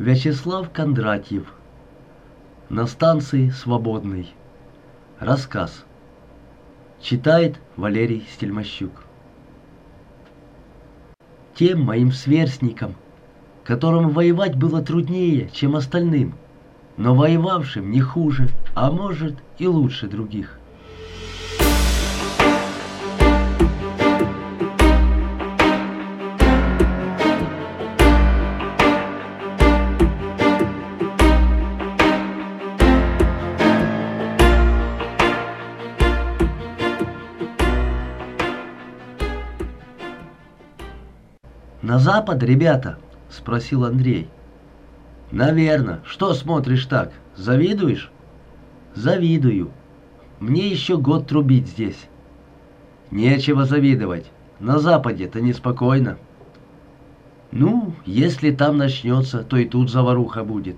Вячеслав Кондратьев. На станции Свободный. Рассказ. Читает Валерий Стельмощук. Тем моим сверстникам, которым воевать было труднее, чем остальным, но воевавшим не хуже, а может и лучше других. «На запад, ребята?» — спросил Андрей. «Наверно. Что смотришь так? Завидуешь?» «Завидую. Мне еще год трубить здесь». «Нечего завидовать. На западе-то неспокойно». «Ну, если там начнется, то и тут заваруха будет».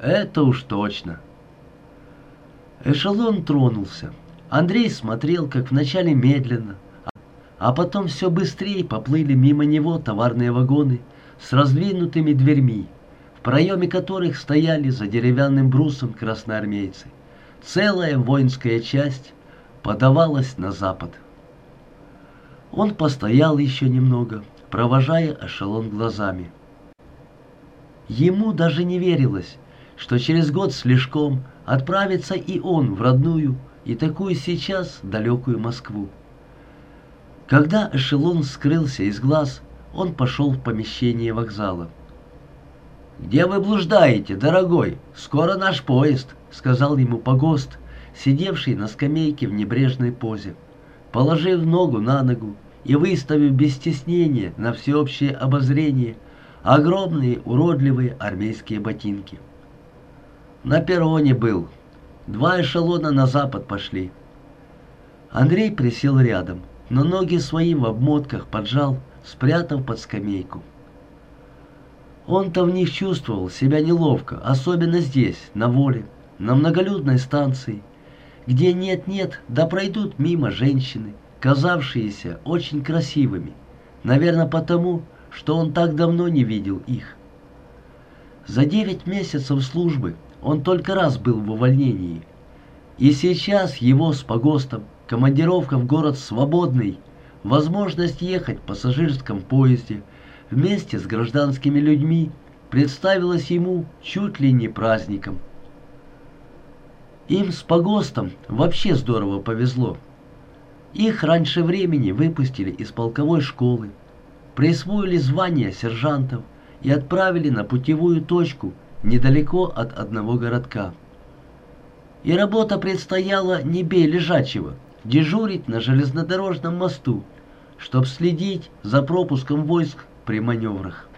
«Это уж точно». Эшелон тронулся. Андрей смотрел, как вначале медленно, а потом все быстрее поплыли мимо него товарные вагоны с раздвинутыми дверьми, в проеме которых стояли за деревянным брусом красноармейцы. Целая воинская часть подавалась на запад. Он постоял еще немного, провожая эшелон глазами. Ему даже не верилось, что через год слишком отправится и он в родную и такую сейчас далекую Москву. Когда эшелон скрылся из глаз, он пошел в помещение вокзала. «Где вы блуждаете, дорогой? Скоро наш поезд», — сказал ему погост, сидевший на скамейке в небрежной позе. Положив ногу на ногу и выставив без стеснения на всеобщее обозрение огромные уродливые армейские ботинки. На перроне был. Два эшелона на запад пошли. Андрей присел рядом — но ноги свои в обмотках поджал, спрятав под скамейку. Он-то в них чувствовал себя неловко, особенно здесь, на воле, на многолюдной станции, где нет-нет, да пройдут мимо женщины, казавшиеся очень красивыми, наверное потому, что он так давно не видел их. За девять месяцев службы он только раз был в увольнении, и сейчас его с погостом командировка в город свободный, возможность ехать в пассажирском поезде вместе с гражданскими людьми представилась ему чуть ли не праздником. Им с погостом вообще здорово повезло. Их раньше времени выпустили из полковой школы, присвоили звание сержантов и отправили на путевую точку недалеко от одного городка. И работа предстояла не бей лежачего, дежурить на железнодорожном мосту, чтобы следить за пропуском войск при маневрах.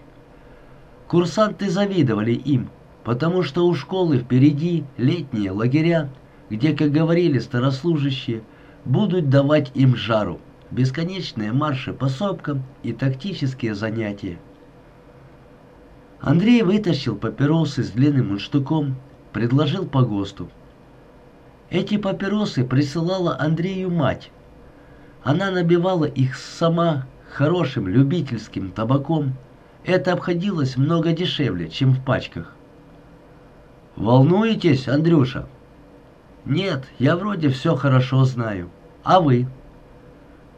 Курсанты завидовали им, потому что у школы впереди летние лагеря, где, как говорили старослужащие, будут давать им жару, бесконечные марши по сопкам и тактические занятия. Андрей вытащил папиросы с длинным мундштуком, предложил по ГОСТу. Эти папиросы присылала Андрею мать. Она набивала их сама хорошим любительским табаком. Это обходилось много дешевле, чем в пачках. «Волнуетесь, Андрюша?» «Нет, я вроде все хорошо знаю. А вы?»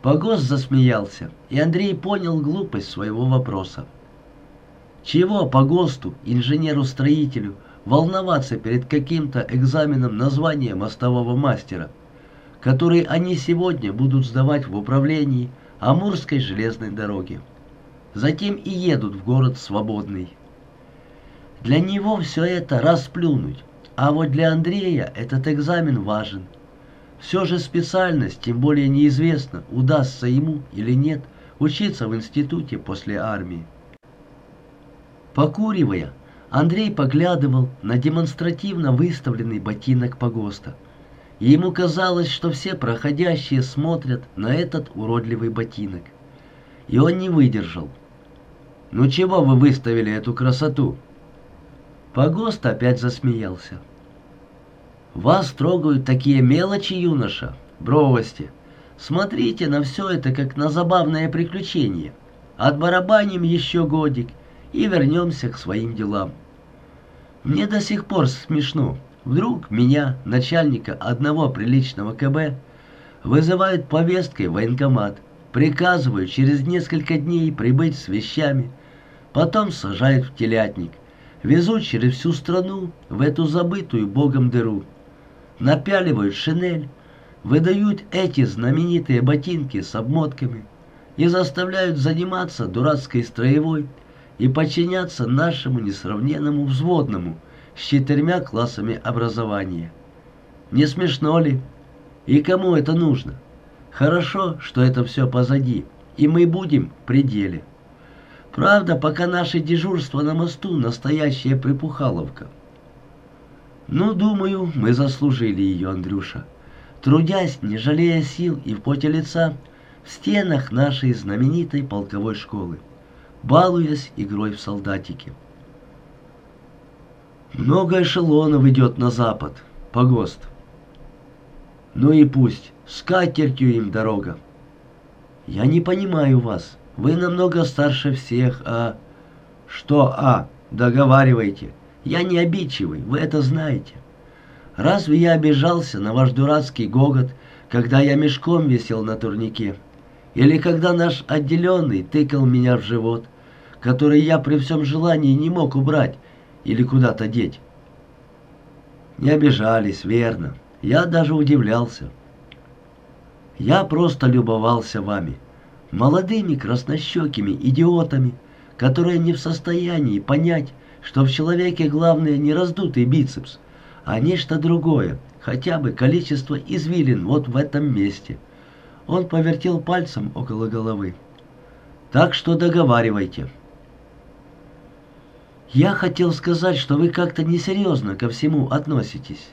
Погос засмеялся, и Андрей понял глупость своего вопроса. Чего по ГОСТу, инженеру-строителю, волноваться перед каким-то экзаменом на звание мостового мастера, который они сегодня будут сдавать в управлении Амурской железной дороги. Затем и едут в город свободный. Для него все это расплюнуть, а вот для Андрея этот экзамен важен. Все же специальность, тем более неизвестно, удастся ему или нет, учиться в институте после армии. Покуривая, Андрей поглядывал на демонстративно выставленный ботинок погоста. И ему казалось, что все проходящие смотрят на этот уродливый ботинок. И он не выдержал. «Ну чего вы выставили эту красоту?» Погост опять засмеялся. «Вас трогают такие мелочи, юноша, бровости. Смотрите на все это, как на забавное приключение. Отбарабаним еще годик, и вернемся к своим делам. Мне до сих пор смешно. Вдруг меня, начальника одного приличного КБ, вызывают повесткой в военкомат, приказывают через несколько дней прибыть с вещами, потом сажают в телятник, везут через всю страну в эту забытую богом дыру, напяливают шинель, выдают эти знаменитые ботинки с обмотками и заставляют заниматься дурацкой строевой и подчиняться нашему несравненному взводному с четырьмя классами образования. Не смешно ли? И кому это нужно? Хорошо, что это все позади, и мы будем в пределе. Правда, пока наше дежурство на мосту настоящая припухаловка. Ну, думаю, мы заслужили ее, Андрюша. Трудясь, не жалея сил и в поте лица, в стенах нашей знаменитой полковой школы, балуясь игрой в солдатики. Много эшелонов идет на запад, погост. Ну и пусть, с катертью им дорога. Я не понимаю вас. Вы намного старше всех, а... Что «а»? Договаривайте. Я не обидчивый, вы это знаете. Разве я обижался на ваш дурацкий гогот, когда я мешком висел на турнике? Или когда наш отделенный тыкал меня в живот, который я при всем желании не мог убрать или куда-то деть? Не обижались, верно. Я даже удивлялся. Я просто любовался вами, молодыми краснощекими идиотами, которые не в состоянии понять, что в человеке главное не раздутый бицепс, а нечто другое, хотя бы количество извилин вот в этом месте. Он повертел пальцем около головы. Так что договаривайте. Я хотел сказать, что вы как-то несерьезно ко всему относитесь.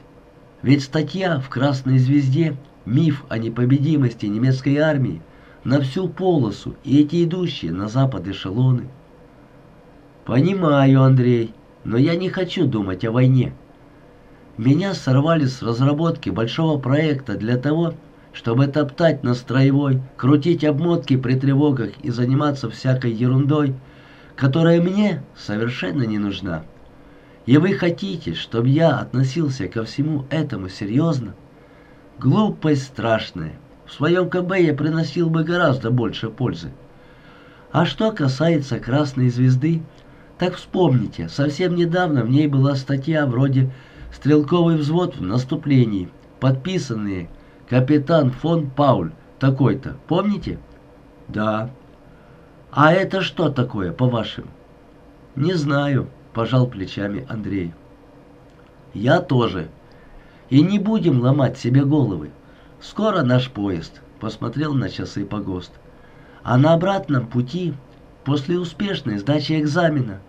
Ведь статья в «Красной звезде» «Миф о непобедимости немецкой армии» на всю полосу и эти идущие на запад эшелоны. Понимаю, Андрей, но я не хочу думать о войне. Меня сорвали с разработки большого проекта для того, чтобы топтать на строевой, крутить обмотки при тревогах и заниматься всякой ерундой, которая мне совершенно не нужна. И вы хотите, чтобы я относился ко всему этому серьезно? Глупость страшная. В своем КБ я приносил бы гораздо больше пользы. А что касается Красной Звезды, так вспомните, совсем недавно в ней была статья вроде «Стрелковый взвод в наступлении», подписанные «Капитан фон Пауль» такой-то. Помните? Да. А это что такое, по-вашему? Не знаю пожал плечами Андрей. Я тоже. И не будем ломать себе головы. Скоро наш поезд, посмотрел на часы погост. А на обратном пути, после успешной сдачи экзамена,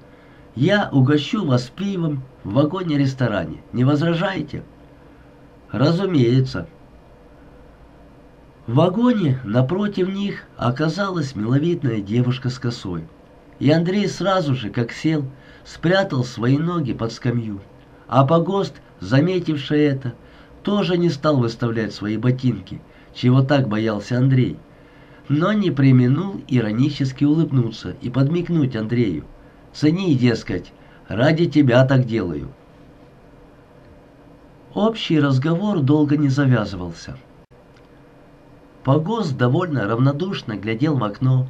я угощу вас пивом в вагоне-ресторане. Не возражаете? Разумеется. В вагоне напротив них оказалась миловидная девушка с косой. И Андрей сразу же, как сел, спрятал свои ноги под скамью. А погост, заметивший это, тоже не стал выставлять свои ботинки, чего так боялся Андрей. Но не применул иронически улыбнуться и подмигнуть Андрею. «Цени, дескать, ради тебя так делаю». Общий разговор долго не завязывался. Погост довольно равнодушно глядел в окно.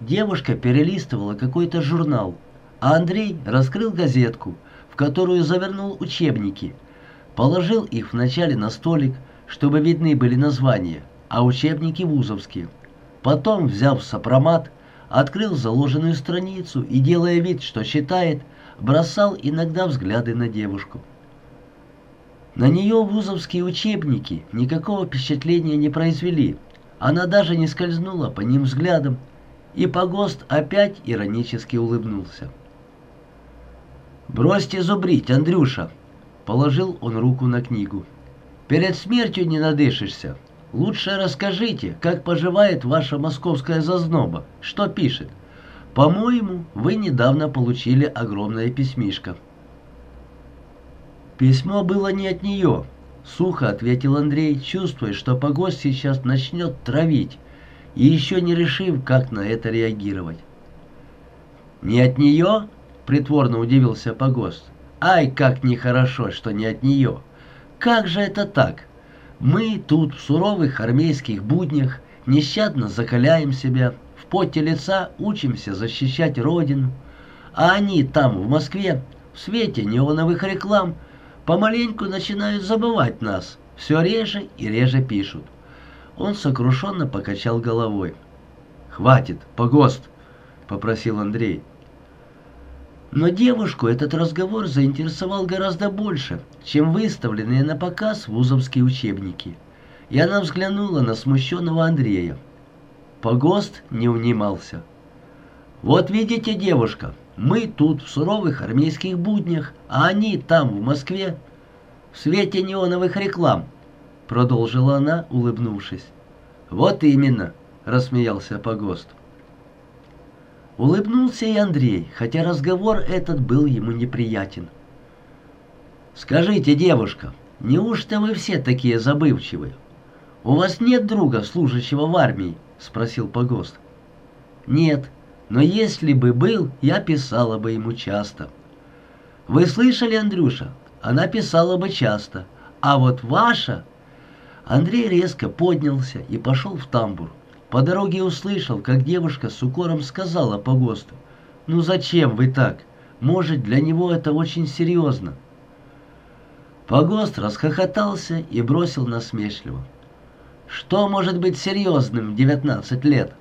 Девушка перелистывала какой-то журнал – а Андрей раскрыл газетку, в которую завернул учебники, положил их вначале на столик, чтобы видны были названия, а учебники вузовские. Потом, взяв сопромат, открыл заложенную страницу и, делая вид, что читает, бросал иногда взгляды на девушку. На нее вузовские учебники никакого впечатления не произвели. Она даже не скользнула по ним взглядом, и Погост опять иронически улыбнулся. «Бросьте зубрить, Андрюша!» Положил он руку на книгу. «Перед смертью не надышишься. Лучше расскажите, как поживает ваша московская зазноба, что пишет. По-моему, вы недавно получили огромное письмишко». «Письмо было не от нее», — сухо ответил Андрей, чувствуя, что погост сейчас начнет травить, и еще не решив, как на это реагировать. «Не от нее?» — притворно удивился Погост. Ай, как нехорошо, что не от нее. Как же это так? Мы тут в суровых армейских буднях нещадно закаляем себя, в поте лица учимся защищать Родину, а они там, в Москве, в свете неоновых реклам, помаленьку начинают забывать нас, все реже и реже пишут. Он сокрушенно покачал головой. «Хватит, погост!» — попросил Андрей. Но девушку этот разговор заинтересовал гораздо больше, чем выставленные на показ вузовские учебники. И она взглянула на смущенного Андрея. Погост не унимался. «Вот видите, девушка, мы тут в суровых армейских буднях, а они там, в Москве, в свете неоновых реклам», — продолжила она, улыбнувшись. «Вот именно», — рассмеялся Погост. Улыбнулся и Андрей, хотя разговор этот был ему неприятен. «Скажите, девушка, неужто вы все такие забывчивые? У вас нет друга, служащего в армии?» — спросил Погост. «Нет, но если бы был, я писала бы ему часто». «Вы слышали, Андрюша? Она писала бы часто. А вот ваша...» Андрей резко поднялся и пошел в тамбур. По дороге услышал, как девушка с укором сказала по ГОСТу, «Ну зачем вы так? Может, для него это очень серьезно». Погост расхохотался и бросил насмешливо. «Что может быть серьезным в девятнадцать лет?»